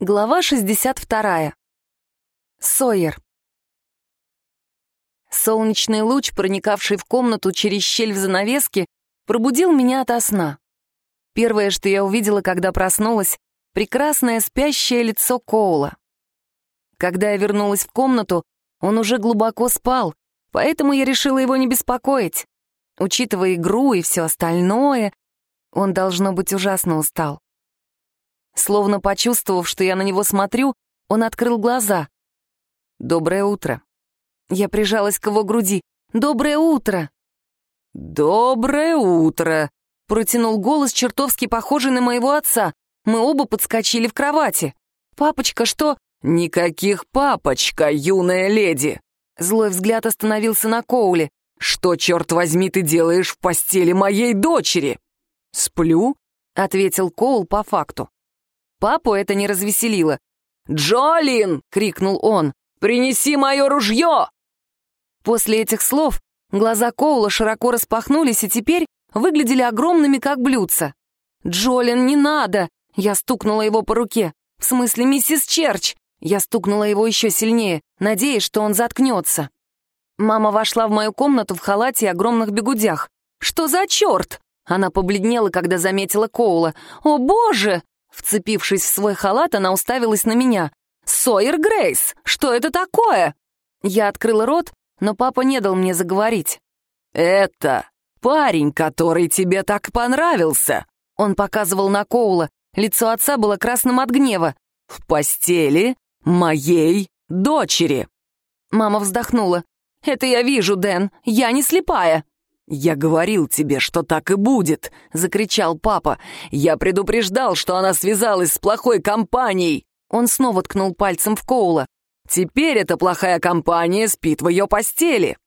Глава 62. Сойер. Солнечный луч, проникавший в комнату через щель в занавеске, пробудил меня ото сна. Первое, что я увидела, когда проснулась, прекрасное спящее лицо Коула. Когда я вернулась в комнату, он уже глубоко спал, поэтому я решила его не беспокоить. Учитывая игру и все остальное, он, должно быть, ужасно устал. Словно почувствовав, что я на него смотрю, он открыл глаза. «Доброе утро». Я прижалась к его груди. «Доброе утро!» «Доброе утро!» — протянул голос, чертовски похожий на моего отца. Мы оба подскочили в кровати. «Папочка, что...» «Никаких папочка, юная леди!» Злой взгляд остановился на Коуле. «Что, черт возьми, ты делаешь в постели моей дочери?» «Сплю», — ответил Коул по факту. Папу это не развеселило. «Джолин!» — крикнул он. «Принеси мое ружье!» После этих слов глаза Коула широко распахнулись и теперь выглядели огромными, как блюдца. «Джолин, не надо!» — я стукнула его по руке. «В смысле, миссис Черч!» Я стукнула его еще сильнее, надеясь, что он заткнется. Мама вошла в мою комнату в халате и огромных бегудях. «Что за черт?» Она побледнела, когда заметила Коула. «О, боже!» Вцепившись в свой халат, она уставилась на меня. «Сойер Грейс, что это такое?» Я открыла рот, но папа не дал мне заговорить. «Это парень, который тебе так понравился!» Он показывал на Коула. Лицо отца было красным от гнева. «В постели моей дочери!» Мама вздохнула. «Это я вижу, Дэн, я не слепая!» «Я говорил тебе, что так и будет!» — закричал папа. «Я предупреждал, что она связалась с плохой компанией!» Он снова ткнул пальцем в Коула. «Теперь эта плохая компания спит в ее постели!»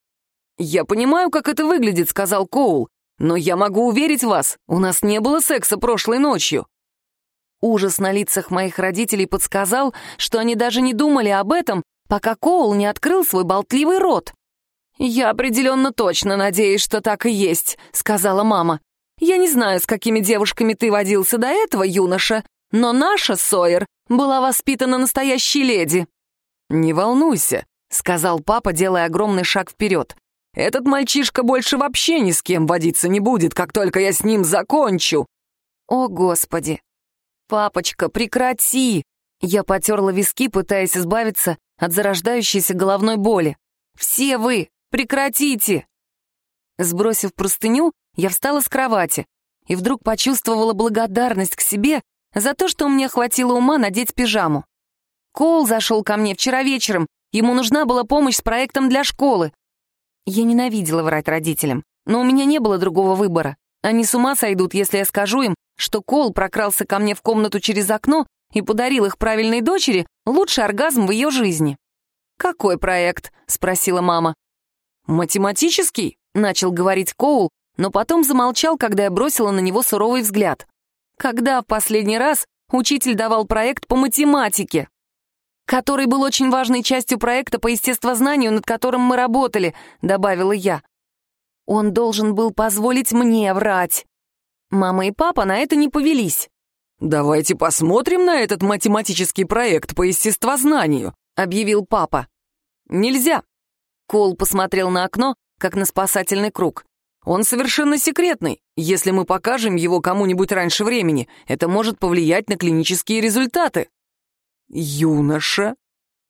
«Я понимаю, как это выглядит», — сказал Коул. «Но я могу уверить вас, у нас не было секса прошлой ночью». Ужас на лицах моих родителей подсказал, что они даже не думали об этом, пока Коул не открыл свой болтливый рот. «Я определенно точно надеюсь, что так и есть», — сказала мама. «Я не знаю, с какими девушками ты водился до этого, юноша, но наша Сойер была воспитана настоящей леди». «Не волнуйся», — сказал папа, делая огромный шаг вперед. «Этот мальчишка больше вообще ни с кем водиться не будет, как только я с ним закончу». «О, Господи!» «Папочка, прекрати!» Я потерла виски, пытаясь избавиться от зарождающейся головной боли. «Все вы, Прекратите!» Сбросив простыню, я встала с кровати и вдруг почувствовала благодарность к себе за то, что мне хватило ума надеть пижаму. Коул зашел ко мне вчера вечером, ему нужна была помощь с проектом для школы. Я ненавидела врать родителям, но у меня не было другого выбора. Они с ума сойдут, если я скажу им, что Коул прокрался ко мне в комнату через окно и подарил их правильной дочери лучший оргазм в ее жизни. «Какой проект?» — спросила мама. «Математический?» — начал говорить Коул, но потом замолчал, когда я бросила на него суровый взгляд. «Когда в последний раз учитель давал проект по математике?» «Который был очень важной частью проекта по естествознанию, над которым мы работали», — добавила я. «Он должен был позволить мне врать». Мама и папа на это не повелись. «Давайте посмотрим на этот математический проект по естествознанию», — объявил папа. «Нельзя», Кол посмотрел на окно, как на спасательный круг. «Он совершенно секретный. Если мы покажем его кому-нибудь раньше времени, это может повлиять на клинические результаты». «Юноша,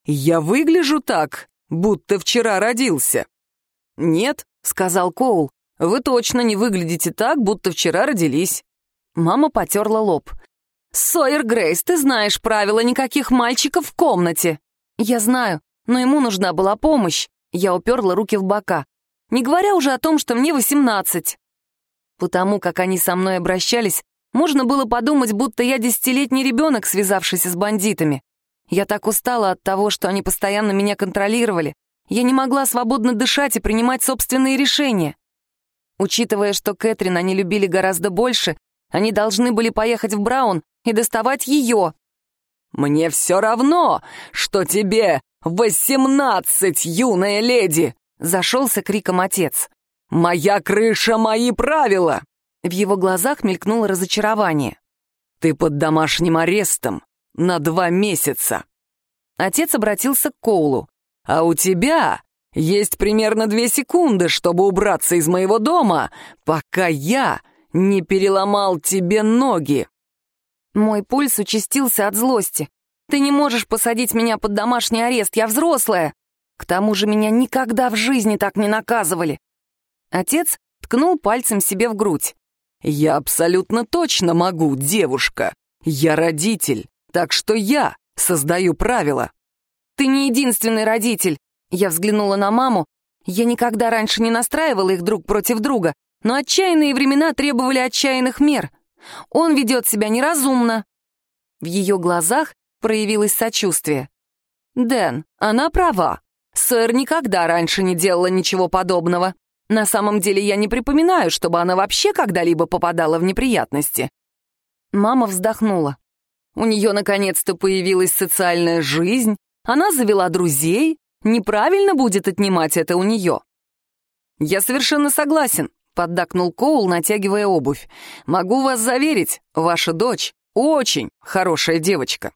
я выгляжу так, будто вчера родился». «Нет», — сказал Коул, — «вы точно не выглядите так, будто вчера родились». Мама потерла лоб. «Сойер Грейс, ты знаешь правила никаких мальчиков в комнате». «Я знаю, но ему нужна была помощь. Я уперла руки в бока. Не говоря уже о том, что мне восемнадцать. Потому как они со мной обращались, можно было подумать, будто я десятилетний ребенок, связавшийся с бандитами. Я так устала от того, что они постоянно меня контролировали. Я не могла свободно дышать и принимать собственные решения. Учитывая, что Кэтрин они любили гораздо больше, они должны были поехать в Браун и доставать ее. «Мне все равно, что тебе «Восемнадцать, юная леди!» — зашелся криком отец. «Моя крыша, мои правила!» В его глазах мелькнуло разочарование. «Ты под домашним арестом. на два месяца». Отец обратился к Коулу. «А у тебя есть примерно две секунды, чтобы убраться из моего дома, пока я не переломал тебе ноги». Мой пульс участился от злости. «Ты не можешь посадить меня под домашний арест, я взрослая!» К тому же меня никогда в жизни так не наказывали. Отец ткнул пальцем себе в грудь. «Я абсолютно точно могу, девушка. Я родитель, так что я создаю правила». «Ты не единственный родитель». Я взглянула на маму. Я никогда раньше не настраивала их друг против друга, но отчаянные времена требовали отчаянных мер. Он ведет себя неразумно. В ее глазах проявилось сочувствие. «Дэн, она права. Сэр никогда раньше не делала ничего подобного. На самом деле я не припоминаю, чтобы она вообще когда-либо попадала в неприятности». Мама вздохнула. У нее наконец-то появилась социальная жизнь, она завела друзей, неправильно будет отнимать это у нее. «Я совершенно согласен», — поддакнул Коул, натягивая обувь. «Могу вас заверить, ваша дочь очень хорошая девочка».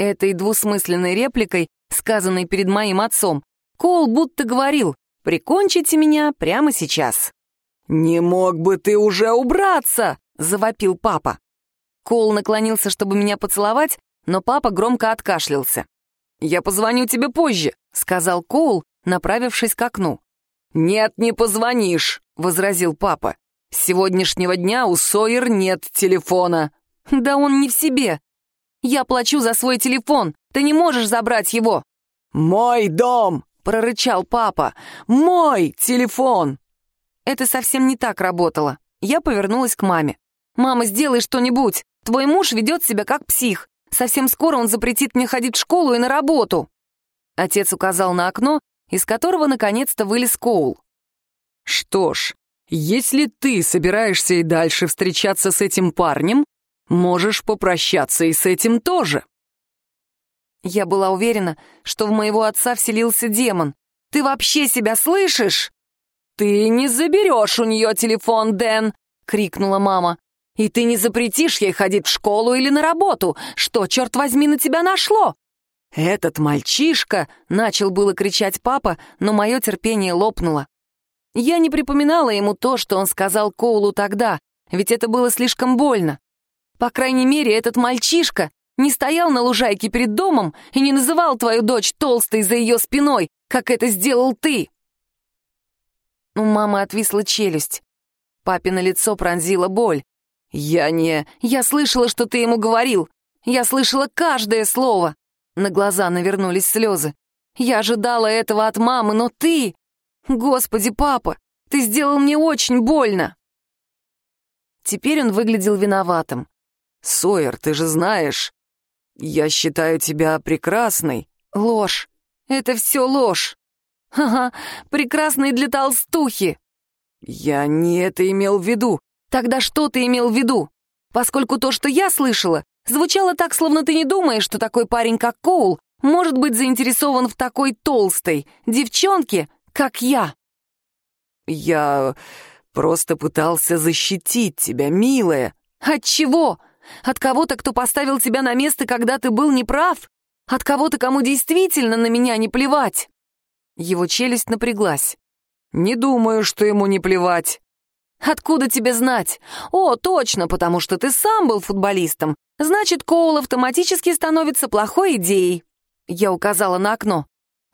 Этой двусмысленной репликой, сказанной перед моим отцом, Коул будто говорил «Прикончите меня прямо сейчас». «Не мог бы ты уже убраться?» — завопил папа. Коул наклонился, чтобы меня поцеловать, но папа громко откашлялся. «Я позвоню тебе позже», — сказал Коул, направившись к окну. «Нет, не позвонишь», — возразил папа. «С сегодняшнего дня у Сойер нет телефона». «Да он не в себе. Я плачу за свой телефон. Ты не можешь забрать его». «Мой дом!» — прорычал папа. «Мой телефон!» Это совсем не так работало. Я повернулась к маме. «Мама, сделай что-нибудь. Твой муж ведет себя как псих. Совсем скоро он запретит мне ходить в школу и на работу». Отец указал на окно, из которого наконец-то вылез Коул. «Что ж, если ты собираешься и дальше встречаться с этим парнем, можешь попрощаться и с этим тоже». Я была уверена, что в моего отца вселился демон. «Ты вообще себя слышишь?» «Ты не заберешь у нее телефон, Дэн!» — крикнула мама. «И ты не запретишь ей ходить в школу или на работу. Что, черт возьми, на тебя нашло?» «Этот мальчишка!» — начал было кричать папа, но мое терпение лопнуло. Я не припоминала ему то, что он сказал Коулу тогда, ведь это было слишком больно. По крайней мере, этот мальчишка не стоял на лужайке перед домом и не называл твою дочь толстой за ее спиной, как это сделал ты. У мамы отвисла челюсть. Папино лицо пронзила боль. «Я не... Я слышала, что ты ему говорил. Я слышала каждое слово». На глаза навернулись слезы. «Я ожидала этого от мамы, но ты... Господи, папа, ты сделал мне очень больно!» Теперь он выглядел виноватым. «Сойер, ты же знаешь, я считаю тебя прекрасной». «Ложь. Это все ложь. Ха-ха, прекрасный для толстухи». «Я не это имел в виду». «Тогда что ты имел в виду? Поскольку то, что я слышала, звучало так, словно ты не думаешь, что такой парень, как Коул, может быть заинтересован в такой толстой девчонке, как я». «Я просто пытался защитить тебя, милая». «От чего? От кого-то, кто поставил тебя на место, когда ты был неправ? От кого-то, кому действительно на меня не плевать?» Его челюсть напряглась. «Не думаю, что ему не плевать». «Откуда тебе знать? О, точно, потому что ты сам был футболистом. Значит, Коул автоматически становится плохой идеей». Я указала на окно.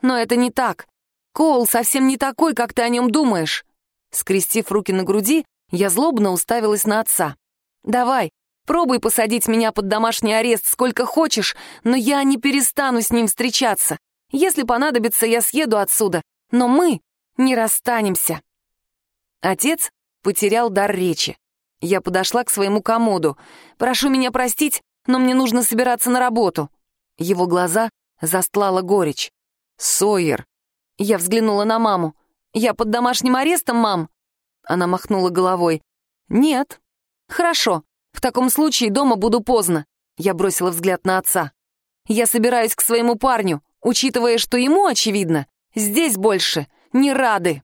«Но это не так. Коул совсем не такой, как ты о нем думаешь». Скрестив руки на груди, я злобно уставилась на отца. «Давай, пробуй посадить меня под домашний арест сколько хочешь, но я не перестану с ним встречаться. Если понадобится, я съеду отсюда, но мы не расстанемся». Отец потерял дар речи. Я подошла к своему комоду. «Прошу меня простить, но мне нужно собираться на работу». Его глаза застлала горечь. «Сойер». Я взглянула на маму. «Я под домашним арестом, мам?» Она махнула головой. «Нет». «Хорошо. В таком случае дома буду поздно». Я бросила взгляд на отца. «Я собираюсь к своему парню учитывая, что ему, очевидно, здесь больше не рады.